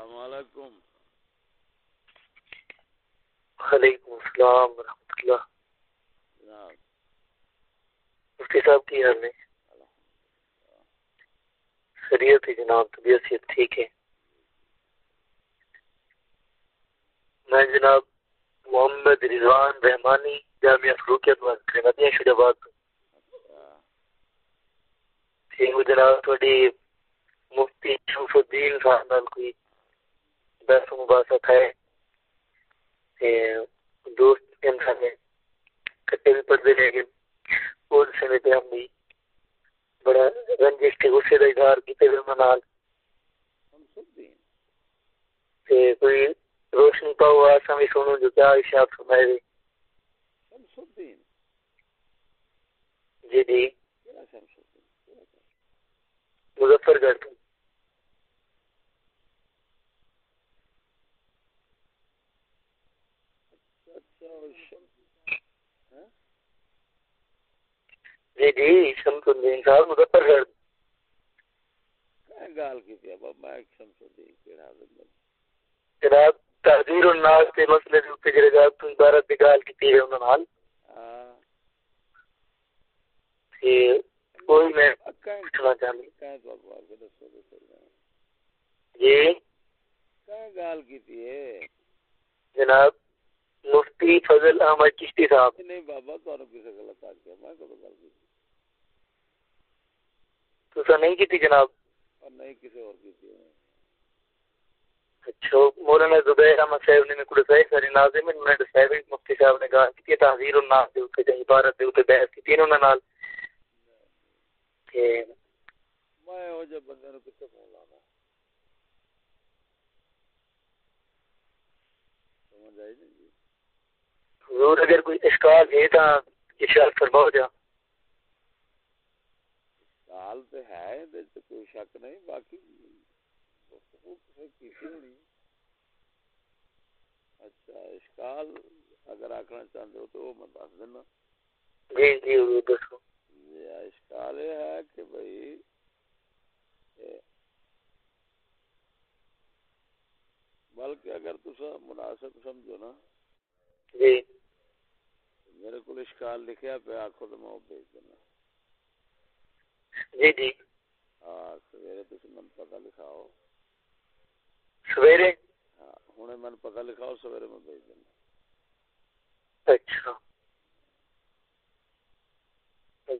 السلام علیکم۔ وعلیکم السلام ورحمۃ اللہ۔ جناب۔ مفتی صاحب کی حال ہے؟ خیریت ہے جناب طبیعت سے ٹھیک ہے۔ میں جناب محمد رضوان رحمانی جامعہ فروقیت مدیہ شد آباد ٹھیک جناب تھوڑی مفتی شمس الدین صاحب نال کوئی بحث مباحثت ہے دوست انسان ہے کٹے بھی پڑھتے رہ گئے۔ اور سمے پہ ہم بھی بڑا رنجش کے غصے کا اظہار کیتے ہوئے منال کوئی روشنی پاؤ آسا بھی سنو جو کیا اشاعت فرمائے دے جی جی۔ مظفر گڑھ تم جی جی شمس الدین صاحب مظفر گال کی تھی میں شمس الدین کیڑا جناب تحذیر الناس کے مسئلے دے اوپر جڑے جاب تو عبارت دی گال کیتی ہے انہاں نال ہاں۔ تے کوئی میں پوچھنا چاہندی کہیں تو اخبار کے دسو دسو جی۔ گال کیتی ہے۔ جناب مفتی فضل احمد چشتی صاحب۔ نہیں بابا تانوں کسے غلط آ گیا میں گل کیتی تسا نہیں کیتی جناب؟ اور نہیں کسی اور ہے اچھا مولانا زبیر احمد صاحب نے کڑے صحیح ساری ناظم نے صاحب مفتی صاحب نے کہا کہ تحذیر الناس دے اوپر جے عبارت دے اوپر بحث کی تینوں نال۔ کہ میں او جے بندے نو کتے فون لانا سمجھ آئی نہیں جی؟ حضور اگر کوئی اشکال ہے تا ارشاد فرماؤ جا سال تے ہے کوئی شک نہیں باقی گفتگو ہونی اچھا اشکال اگر آکھنا چاہتے ہو تو وہ میں دس دینا۔ جی جی حضور دسو۔ یہ اشکال یہ ہے کہ بھائی بلکہ اگر مناسب سمجھو نا۔ جی۔ میرے کو اشکال لکھیا پہ آخو تو میں بھیج دینا۔ جی جی۔ ہاں سویرے من پتہ لکھاؤ۔ سویرے؟ ہاں من پتہ لکھاؤ سویرے میں بھیج دینا۔ اچھا۔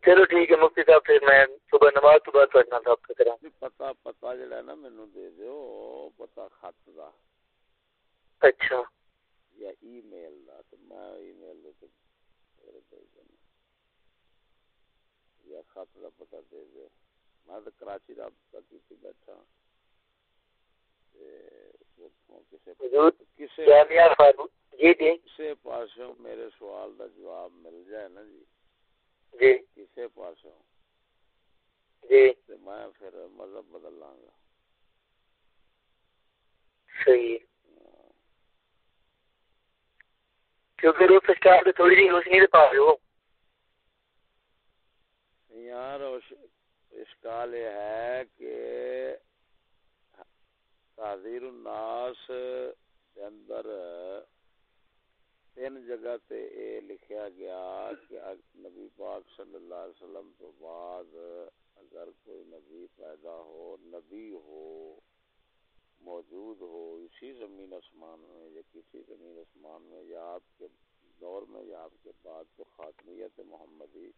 چلو ٹھیک ہے مفتی صاحب پھر میں صبح نماز تو بعد پڑھنا کا کرا پتا پتا جڑا ہے نا مینوں دے دیو پتا خط دا۔ اچھا۔ یا ای میل دا تو میں ای میل دے تے بھیج دینا یا خط دا پتا دے دیو میں تو کراچی رابطہ کیتی بیٹھا۔ کسی پاسوں میرے سوال دا جواب مل جائے نا جی؟ جی۔ کسی پاسوں؟ جی۔ میں پھر مذہب بدل لاں گا۔ صحیح کیونکہ روز اسٹار پہ تھوڑی جی روشنی دے پا رہے ہو۔ یار اشکال یہ ہے کہ تعذیر الناس اندر تین جگہ تے اے لکھیا گیا کہ نبی پاک صلی اللہ علیہ وسلم تو بعد اگر کوئی نبی پیدا ہو، نبی ہو، موجود ہو، اسی زمین آسمان میں یا کسی زمین آسمان میں یا آپ کے دور میں یا آپ کے بعد تو خاتمیت محمدی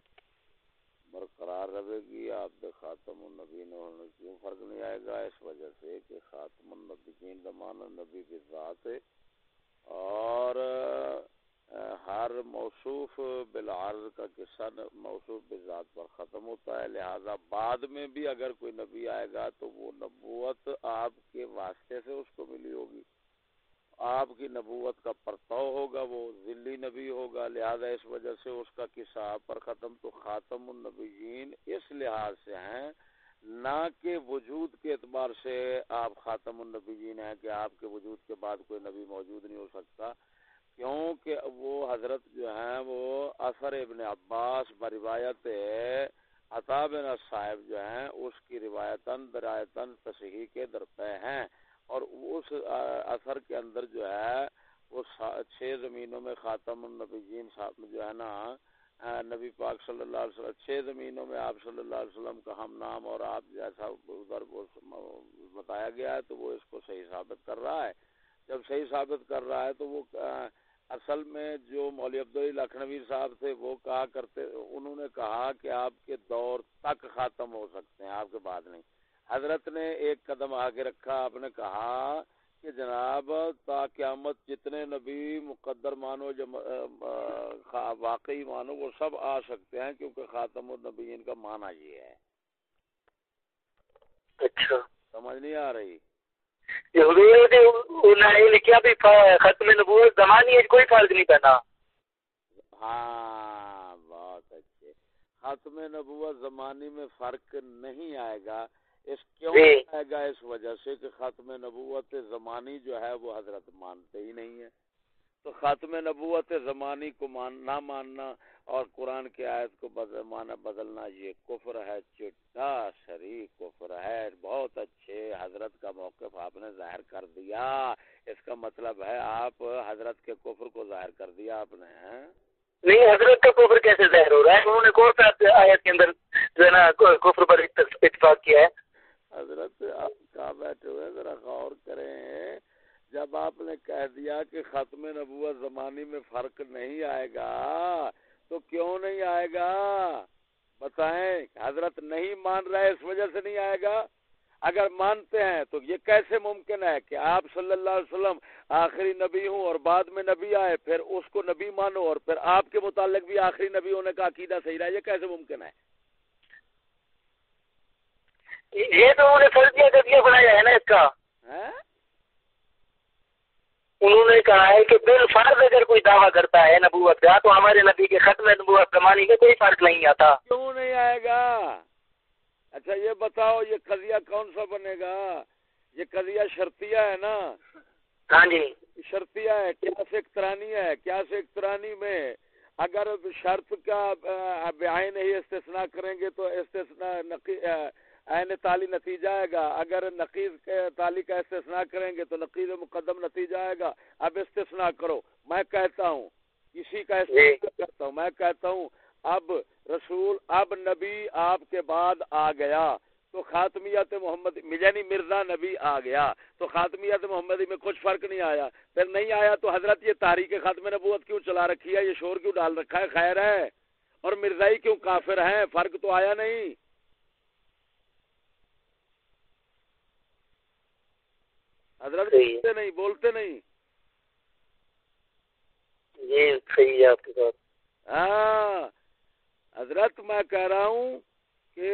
برقرار رہے گی، آپ دے خاتم النبی نے ہونے کیوں فرق نہیں آئے گا؟ اس وجہ سے کہ خاتم النبی دمان النبی کی ذات ہے۔ اور ہر موصوف بالعرض کا قصہ موصوف بذات پر ختم ہوتا ہے۔ لہذا بعد میں بھی اگر کوئی نبی آئے گا تو وہ نبوت آپ کے واسطے سے اس کو ملی ہوگی۔ آپ کی نبوت کا پرتاؤ ہوگا، وہ ذلی نبی ہوگا، لہذا اس وجہ سے اس کا قصہ آپ پر ختم تو خاتم النبیین اس لحاظ سے ہیں، نہ کہ وجود کے اعتبار سے آپ خاتم النبیین ہیں کہ آپ کے وجود کے بعد کوئی نبی موجود نہیں ہو سکتا، کیونکہ وہ حضرت جو ہیں وہ اثر ابن عباس بروایت عطا بن صاحب جو ہیں، اس کی روایتاً، درایتاً، تصحیح کے درپے ہیں۔ اور اس اثر کے اندر جو ہے، وہ چھ زمینوں میں خاتم النبیین صاحب جو ہے نا نبی پاک صلی اللہ علیہ وسلم، چھ زمینوں میں آپ صلی اللہ علیہ وسلم کا ہم نام اور آپ جیسا ادھر بتایا گیا ہے، تو وہ اس کو صحیح ثابت کر رہا ہے۔ جب صحیح ثابت کر رہا ہے تو وہ اصل میں جو مولوی عبدالعی لکھنوی صاحب تھے، وہ کہا کرتے، انہوں نے کہا کہ آپ کے دور تک ختم ہو سکتے ہیں، آپ کے بعد نہیں۔ حضرت نے ایک قدم آگے رکھا آپ نے کہا کہ جناب تا قیامت جتنے نبی مقدر مانو واقعی مانو وہ سب آ سکتے ہیں کیونکہ خاتم النبیین کا معنی یہ ہے۔ اچھا۔ سمجھ نہیں آ رہی؟ لکھا بھی ختم نبوت زمانی ہے کوئی فرق نہیں پہنا ہاں بہت اچھے۔ ختم نبوت زمانی میں فرق نہیں آئے گا۔ اس کیوں جی۔ آئے گا اس وجہ سے کہ ختم نبوت زمانی جو ہے وہ حضرت مانتے ہی نہیں ہے تو ختم نبوت زمانی کو مان نہ ماننا اور قرآن کی آیت کو بدل مانا بدلنا یہ کفر ہے چٹا شریک کفر ہے بہت اچھے حضرت کا موقف آپ نے ظاہر کر دیا۔ اس کا مطلب ہے آپ حضرت کے کفر کو ظاہر کر دیا آپ نے نہیں حضرت کا کفر کیسے ظاہر ہو رہا ہے؟ انہوں نے کون سا آیت کے اندر جو ہے نا کفر پر اتفاق کیا ہے؟ حضرت آپ کہاں بیٹھے ہوئے ذرا غور کریں۔ جب آپ نے کہہ دیا کہ ختم نبوت زمانی میں فرق نہیں آئے گا، تو کیوں نہیں آئے گا؟ بتائیں، حضرت نہیں مان رہے اس وجہ سے نہیں آئے گا؟ اگر مانتے ہیں تو یہ کیسے ممکن ہے کہ آپ صلی اللہ علیہ وسلم آخری نبی ہوں اور بعد میں نبی آئے، پھر اس کو نبی مانو اور پھر آپ کے متعلق بھی آخری نبی ہونے کا عقیدہ صحیح رہا یہ کیسے ممکن ہے؟ یہ تو انہوں نے فرضیہ کر بنایا ہے نا اس کا۔ انہوں نے کہا ہے کہ بال فرض اگر کوئی دعویٰ کرتا ہے نبوت کا تو ہمارے نبی کے ختم نبوت کمانی میں کوئی فرق نہیں آتا۔ کیوں نہیں آئے گا؟ اچھا یہ بتاؤ یہ قضیہ کون سا بنے گا؟ یہ قضیہ شرطیہ ہے نا؟ ہاں جی۔ شرطیہ ہے کیا سے اخترانی ہے؟ کیا سے اخترانی میں اگر شرط کا بیاہ نہیں استثناء کریں گے تو استثناء این تالی نتیجہ آئے گا۔ اگر نقیز تالی کا استثناء کریں گے تو نقیز مقدم نتیجہ آئے گا۔ اب استثناء کرو۔ میں کہتا ہوں کسی کا استثناء کرتا ہوں۔ میں کہتا ہوں اب رسول اب نبی آپ کے بعد آ گیا۔ تو خاتمیت محمد یعنی مرزا نبی آ گیا۔ تو خاتمیت محمدی میں کچھ فرق نہیں آیا۔ پھر نہیں آیا تو حضرت یہ تاریخ خاتم نبوت کیوں چلا رکھی ہے؟ یہ شور کیوں ڈال رکھا ہے؟ خیر ہے۔ اور مرزائی کیوں کافر ہیں؟ فرق تو آیا نہیں۔ حضرت بولتے نہیں بولتے نہیں۔ یہ صحیح ہے آپ کے ہاں۔ حضرت میں کہہ رہا ہوں کہ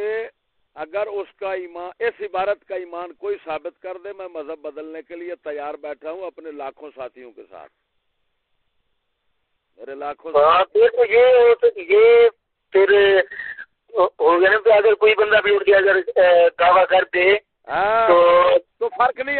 اگر اس کا ایمان اس عبارت کا ایمان کوئی ثابت کر دے میں مذہب بدلنے کے لیے تیار بیٹھا ہوں اپنے لاکھوں ساتھیوں کے ساتھ۔ میرے لاکھوں یہ پھر ہو گیا نا اگر کوئی بندہ بھی اٹھ گیا اگر دعویٰ کر دے ہاں، تو فرق نہیں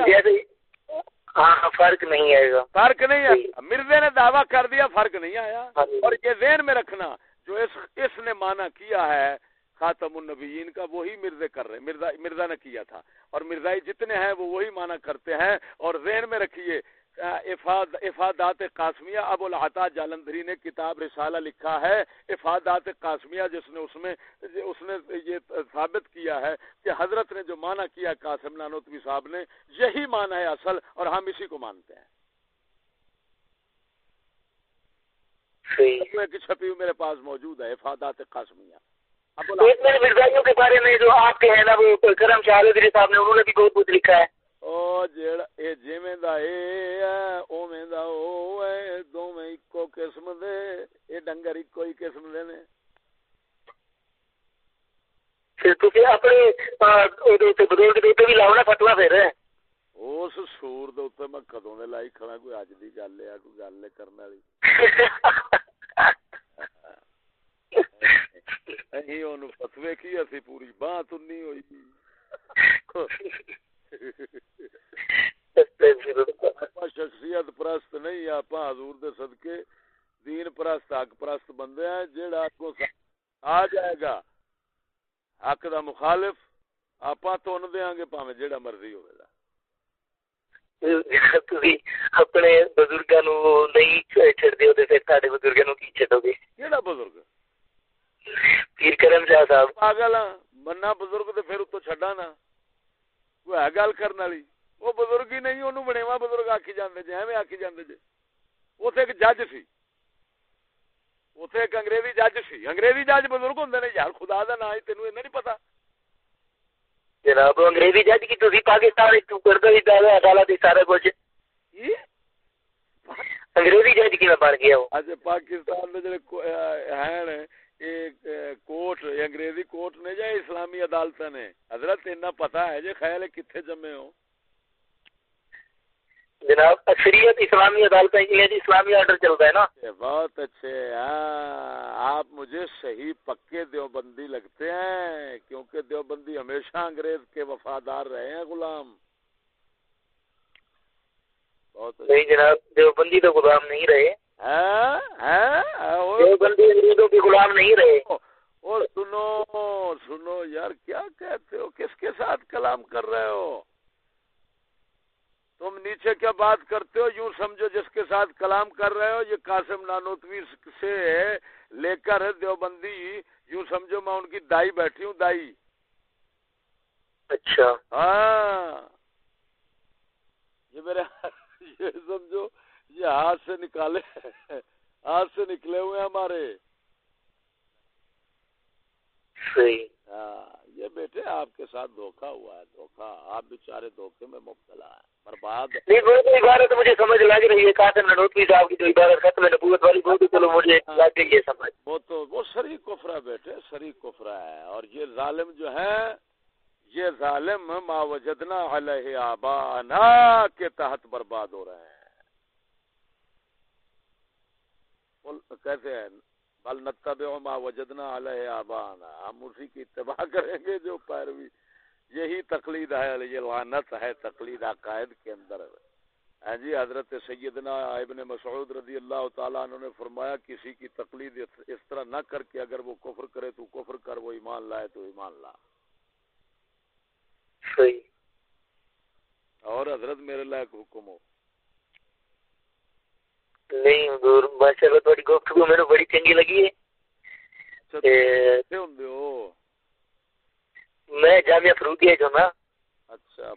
ہاں فرق نہیں آئے گا۔ فرق نہیں آیا مرزے نے دعویٰ کر دیا فرق نہیں آیا۔ ہاں جی۔ اور یہ ذہن میں رکھنا جو اس اس نے مانا کیا ہے خاتم النبیین کا وہی مرزے کر رہے مرزا مرزا نے کیا تھا۔ اور مرزائی جتنے ہیں وہ وہی مانا کرتے ہیں۔ اور ذہن میں رکھیے افادات قاسمیہ ابو العطا جالندری نے کتاب رسالہ لکھا ہے افادات قاسمیہ جس نے اس میں اس نے یہ ثابت کیا ہے کہ حضرت نے جو مانا کیا قاسم نانوتوی صاحب نے یہی مانا ہے اصل اور ہم اسی کو مانتے ہیں۔ چھپی میرے پاس موجود ہے افادات قاسمیہ۔ مرزائیوں کے بارے میں جو آپ کے ہیں نا وہ کرم شاہ صاحب نے انہوں نے بھی بہت کچھ لکھا ہے۔ ڈنگر اس سور میں لائی کھڑا کوئی اج دی گل ہے کوئی گل کرن والی اہیں اونوں فتوی کی اسی پوری باں تنی ہوئی شخصیت پرست نہیں آپ حضور دے صدقے دین پرست حق پرست بندے ہیں جیڑا کو آ جائے گا۔ حق دا مخالف آپ تو ان دیاں گے پاویں جیڑا مرضی ہوے گا۔ اپنے بزرگاں نو نہیں چھڑدے ہو تے پھر ساڈے بزرگاں نو کی چھڈو گے کیڑا بزرگ؟ پیر کرم شاہ صاحب۔ پاگل مننا بزرگ تے پھر چھڈا نا کوئی ہے گل کرن والی وہ بزرگ ہی نہیں اونوں بنےوا بزرگ آکھی جاندے جے ایویں آکھی جاندے جے اوتھے ایک جج سی اوتھے ایک انگریزی جج سی انگریزی جج بزرگ ہوندے نے یار خدا دا نام تینوں اینا نہیں پتہ جناب انگریزی جج کی تسی پاکستان وچ کر دو ادارہ عدالت سارا کچھ انگریزی جج کی بن گیا وہ اچھا پاکستان دے جڑے ہیں کوٹ انگریزی کوٹ نے یا اسلامی عدالت نے؟ حضرت اتنا پتا ہے جی خیال کتنے جمے ہو جناب اکثریت اسلامی عدالت اسلامی آرڈر چلتا ہے نا؟ بہت اچھے ہاں آپ مجھے صحیح پکے دیوبندی لگتے ہیں کیونکہ دیوبندی ہمیشہ انگریز کے وفادار رہے ہیں غلام۔ بہت نہیں جناب دیوبندی تو غلام نہیں رہے۔ دیوبندی انگریزوں کے غلام نہیں رہے۔ اور سنو سنو یار کیا کہتے ہو؟ کس کے ساتھ کلام کر رہے ہو؟ تم نیچے کیا بات کرتے ہو؟ یوں سمجھو جس کے ساتھ کلام کر رہے ہو یہ قاسم نانوتوی سے لے کر دیوبندی یوں سمجھو میں ان کی دائی بیٹھی ہوں دائی۔ اچھا۔ ہاں۔ یہ میرے یہ سمجھو ہاتھ سے نکالے۔ ہاتھ سے نکلے ہوئے ہمارے۔ ہاں یہ بیٹے آپ کے ساتھ دھوکا ہوا ہے دھوکا۔ آپ بیچارے دھوکے میں مبتلا ہے برباد نہیں وہ تو عبارت مجھے سمجھ لگ رہی ہے قاسم ننوتوی صاحب کی جو عبارت ختم نبوت والی وہ تو چلو مجھے لگ گئی ہے سمجھ۔ وہ تو وہ سری کفرا بیٹے سری کفرا ہے۔ اور یہ ظالم جو ہے یہ ظالم ما وجدنا علیہ آبانا کے تحت برباد ہو رہے ہیں۔ کیسے ہیں بل نتبع ما وجدنا علیہ آبانا۔ ہم اسی کی اتباع کریں گے جو پیروی۔ یہی تقلید ہے یہ لعنت ہے تقلید عقائد کے اندر۔ ہے جی حضرت سیدنا ابن مسعود رضی اللہ تعالیٰ عنہ نے فرمایا کسی کی تقلید اس طرح نہ کر کے اگر وہ کفر کرے تو کفر کر وہ ایمان لائے تو ایمان لا۔ صحیح۔ اور حضرت میرے لائق حکم ہو۔ نہیں حضور ماشاءاللہ تھوڑی گفتگو میرے بڑی چنگی لگی ہے۔ میں جامعہ فروغی جو نا۔ اچھا۔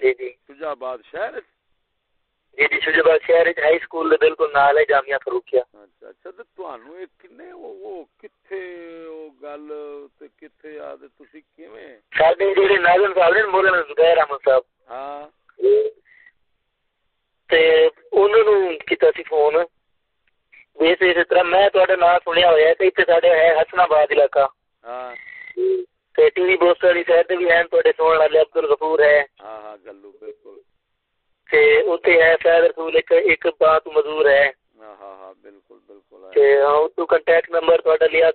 جی جی۔ شجاع آباد شہر جی جی شجاع آباد شہر ہائی سکول بالکل نال ہے جامعہ فروغیا اچھا اچھا تے تانوں اے کنے او کتھے او گل تے کتھے یاد تسی کیویں؟ ساڈے جڑے ناظم صاحب نے مولانا زبیر احمد صاحب۔ ہاں۔ تے بالکل بالکل لیا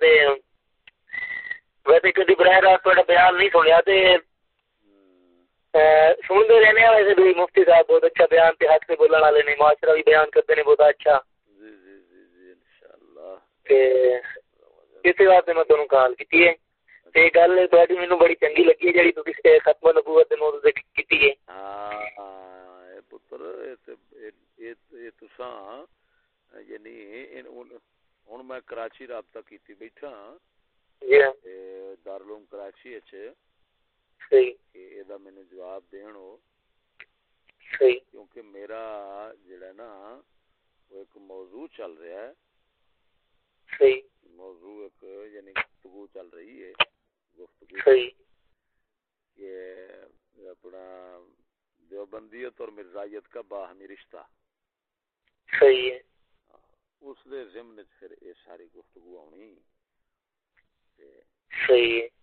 ویسے تہاڈا بیان نہیں سنیا تے سنتے رہنے ویسے بھی مفتی صاحب بہت اچھا بیان پہ ہاتھ سے بولنے والے نے معاشرہ بھی بیان کرتے ہیں بہت اچھا۔ جی جی جی جی انشاءاللہ۔ اسی واسطے میں تمہیں کال کی ہے۔ تے گل تہاڈی مینوں بڑی چنگی لگی ہے جڑی تسی ختم نبوت دے موضوع تے کیتی ہے۔ ہاں اے پتر اے تے اے تساں یعنی ہن میں کراچی رابطہ کیتی بیٹھا جی۔ دارالعلوم کراچی وچ صحیح۔ مینو جواب دین ہو۔ کیونکہ میرا جڑا نا وہ ایک موضوع چل رہا ہے۔ صحیح۔ موضوع ایک یعنی گفتگو چل رہی ہے۔ گفتگو صحیح۔ کہ اپنا دیوبندیت اور مرزائیت کا باہمی رشتہ۔ صحیح ہے۔ اس دے ضمن پھر یہ ساری گفتگو آنی۔ صحیح ہے۔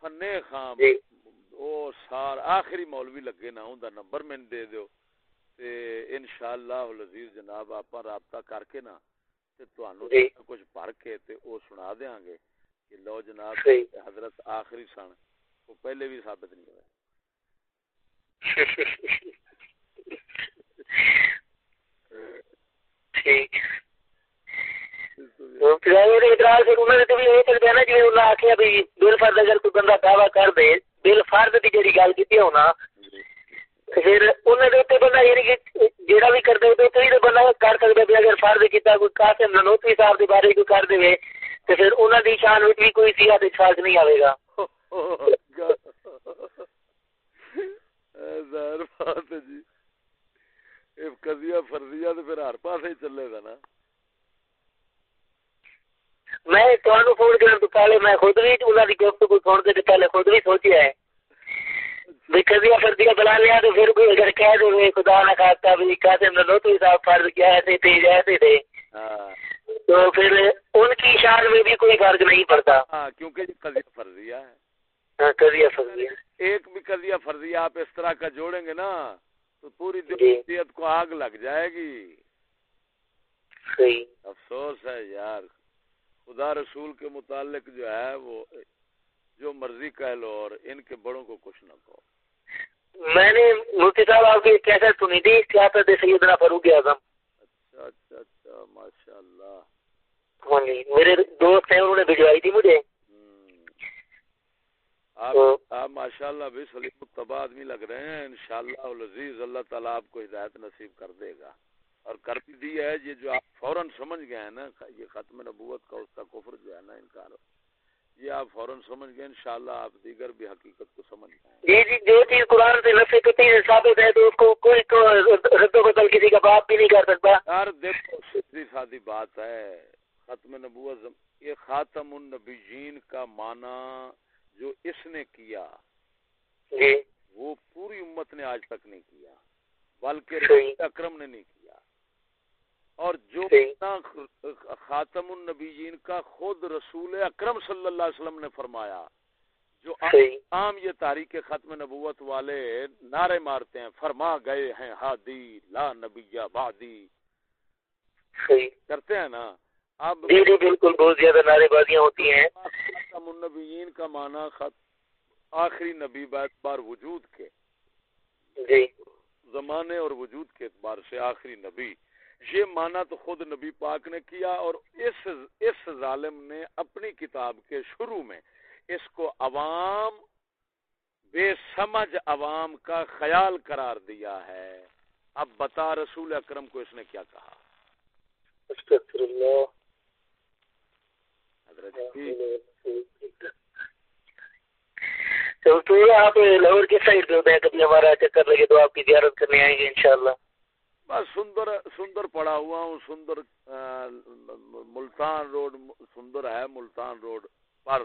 فنے خام جی۔ او سار آخری مولوی لگے نا اوندا نمبر مین دے دیو۔ تے انشاءاللہ العزیز جناب اپا رابطہ کر کے نا جی۔ کچھ پڑھ کے تے او سنا دیاں گے کہ لو جناب حضرت آخری سن وہ پہلے بھی ثابت نہیں ہوئے۔ ٹھیک۔ بل فرد اگر کوئی بندہ دعوی کر دے بل فرد کی جی گل کی ہونا پھر انہوں نے بندہ یعنی کہ جیڑا بھی کر دے تو ہی بندہ کر سکتا ہے اگر فرض کیتا کوئی قاسم ننوتوی صاحب دے بارے کوئی کر دے تو پھر انہوں دی شان وچ بھی کوئی سیاہ تے فرض نہیں آوے گا ظاہر بات ہے جی یہ قضیہ فرضیہ تے پھر ہر پاسے چلے گا نا میں تانوں فون کرن تو پہلے میں خود بھی انہاں دی گفتگو سن کے پہلے خود بھی سوچیا ہے۔ قضیہ فردیہ بلا لیا تو پھر کوئی اگر کہہ دے خدا نہ کہتا بھی قاسم نے تو صاحب فرض کیا ایسے تھے ایسے تھے ہاں۔ تو پھر ان کی شان میں بھی کوئی فرق نہیں پڑتا۔ ہاں کیونکہ یہ قضیہ فرضیہ ہے۔ ہاں قضیہ فرضیہ۔ ایک بھی قضیہ فرضیہ آپ اس طرح کا جوڑیں گے نا تو پوری جمہوریت جی۔ کو آگ لگ جائے گی۔ صحیح۔ افسوس ہے یار۔ خدا رسول کے متعلق جو ہے وہ جو مرضی کہہ لو اور ان کے بڑوں کو کچھ نہ کہو۔ میں نے مفتی صاحب آپ کی کیسے سنی تھی سیاست سیدنا فاروق اعظم۔ اچھا اچھا اچھا ماشاء اللہ ہاں جی میرے دوست ہیں انہوں نے بھجوائی تھی مجھے۔ آپ ماشاء اللہ بھی سلیم الطبا آدمی لگ رہے ہیں انشاءاللہ العزیز اللہ تعالیٰ آپ کو ہدایت نصیب کر دے گا۔ اور کر بھی دی ہے یہ جو آپ فوراً سمجھ گئے ہیں نا یہ ختم نبوت کا اس کا کفر جو ہے نا انکار یہ آپ فوراً سمجھ گئے انشاءاللہ آپ دیگر بھی حقیقت کو سمجھ گئے جی جی جو چیز قرآن سے نفی تو چیز ثابت ہے تو اس کو کوئی رد و بدل کسی کا باپ بھی نہیں کر سکتا۔ یار دیکھو سیدھی سادی بات ہے۔ ختم نبوت یہ خاتم النبیین کا معنی جو اس نے کیا جی۔ وہ پوری امت نے آج تک نہیں کیا بلکہ اکرم نے نہیں کیا۔ اور جو خاتم النبیین کا خود رسول اکرم صلی اللہ علیہ وسلم نے فرمایا جو عام یہ تاریخ ختم نبوت والے نعرے مارتے ہیں فرما گئے ہیں ہادی لا نبی بادی کرتے ہیں نا؟ اب جی جی بالکل بہت زیادہ نعرے بازیاں ہوتی ہیں۔ خاتم النبیین کا معنی خط آخری نبی بار وجود کے۔ جی۔ زمانے اور وجود کے اعتبار سے آخری نبی۔ یہ مانا تو خود نبی پاک نے کیا اور اس اس ظالم نے اپنی کتاب کے شروع میں اس کو عوام بے سمجھ عوام کا خیال قرار دیا ہے۔ اب بتا رسول اکرم کو اس نے کیا کہا؟ تو آپ لاہور کی سائڈ کبھی ہمارا چکر لگے تو آپ کی زیارت کرنے آئیں گے انشاءاللہ۔ بس سندر سندر پڑا ہوا ہوں سندر ملتان روڈ سندر ہے ملتان روڈ پر۔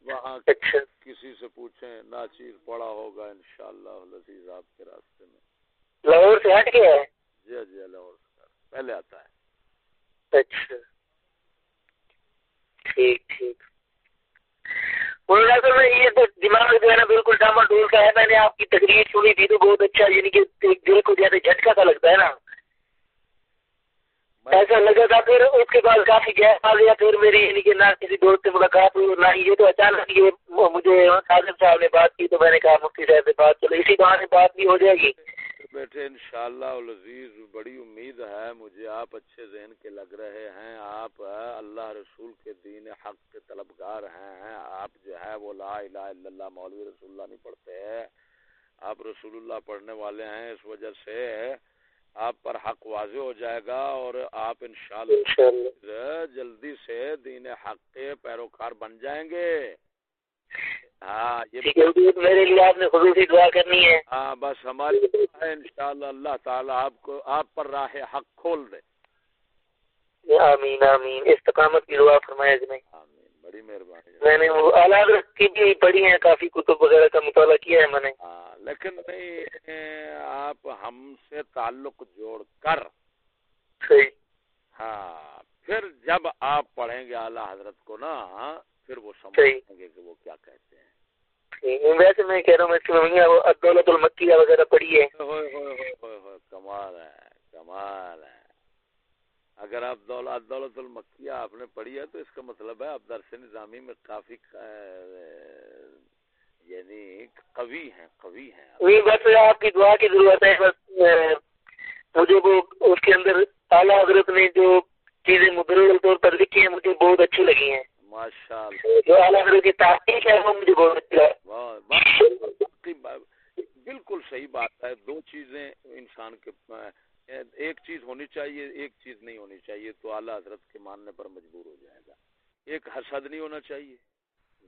وہاں اچھا۔ کسی سے پوچھیں ناچیر پڑا ہوگا انشاءاللہ لذیذ آپ کے راستے میں۔ لاہور سے ہٹ گیا ہے؟ جی جی لاہور سے۔ پہلے آتا ہے۔ اچھا۔ ٹھیک ٹھیک۔ میں یہ دماغ جو ہے نا بالکل ڈاما ڈول کا ہے میں نے آپ کی تقریر سنی تھی تو بہت اچھا یعنی کہ دل کو جیسے جھٹکا سا لگتا ہے نا۔ ایسا لگا تھا پھر اس کے بعد کافی گیس آ گیا پھر میری یعنی کہ نہ کسی دوست سے ملاقات ہوئی نہ یہ تو اچانک یہ مجھے قاسم صاحب نے بات کی تو میں نے کہا مفتی صاحب سے بات چلو اسی بہانے بات بھی ہو جائے گی۔ بیٹھے انشاءاللہ العزیز بڑی امید ہے مجھے آپ اچھے ذہن کے لگ رہے ہیں۔ آپ اللہ رسول کے دین حق کے طلبگار ہیں آپ جو ہے وہ لا الہ الا اللہ مولوی رسول اللہ نہیں پڑھتے۔ ہیں آپ رسول اللہ پڑھنے والے ہیں اس وجہ سے آپ پر حق واضح ہو جائے گا اور آپ انشاءاللہ۔ جلدی سے دین حق کے پیروکار بن جائیں گے۔ ہاں میرے لیے آپ نے خصوصی دعا کرنی ہے۔ ہاں بس ہماری ان شاء اللہ اللہ تعالیٰ آپ کو آپ پر راہ حق کھول دے۔ آمین آمین۔ استقامت کی دعا فرمائے جی بڑی مہربانی۔ میں نے اعلیٰ کی بھی پڑھی ہیں کافی کتب وغیرہ کا مطالعہ کیا ہے میں نے۔ ہاں لیکن نہیں آپ ہم سے تعلق جوڑ کر۔ صحیح۔ ہاں پھر جب آپ پڑھیں گے اعلیٰ حضرت کو نا پھر وہ سمجھیں گے کہ وہ کیا کہتے ہیں۔ ویسے میں کہہ رہا ہوں دولت المکیہ وغیرہ پڑھی ہے۔ کمال ہے کمال ہے۔ اگر آپ دولت المکیہ آپ نے پڑھی ہے تو اس کا مطلب ہے آپ درس نظامی میں کافی یعنی قوی ہیں قوی ہیں۔ بس آپ کی دعا کی ضرورت ہے بس مجھے وہ اس کے اندر اعلیٰ حضرت نے جو چیزیں مدر طور پر لکھی ہیں مجھے بہت اچھی لگی ہیں۔ ماشاء اللہ جو اعلیٰ حضرت کی تحقیق ہے وہ مجھے بہت اچھی بالکل صحیح بات ہے۔ دو چیزیں انسان کے ایک چیز ہونی چاہیے ایک چیز نہیں ہونی چاہیے تو اعلیٰ حضرت کے ماننے پر مجبور ہو جائے گا۔ ایک حسد نہیں ہونا چاہیے۔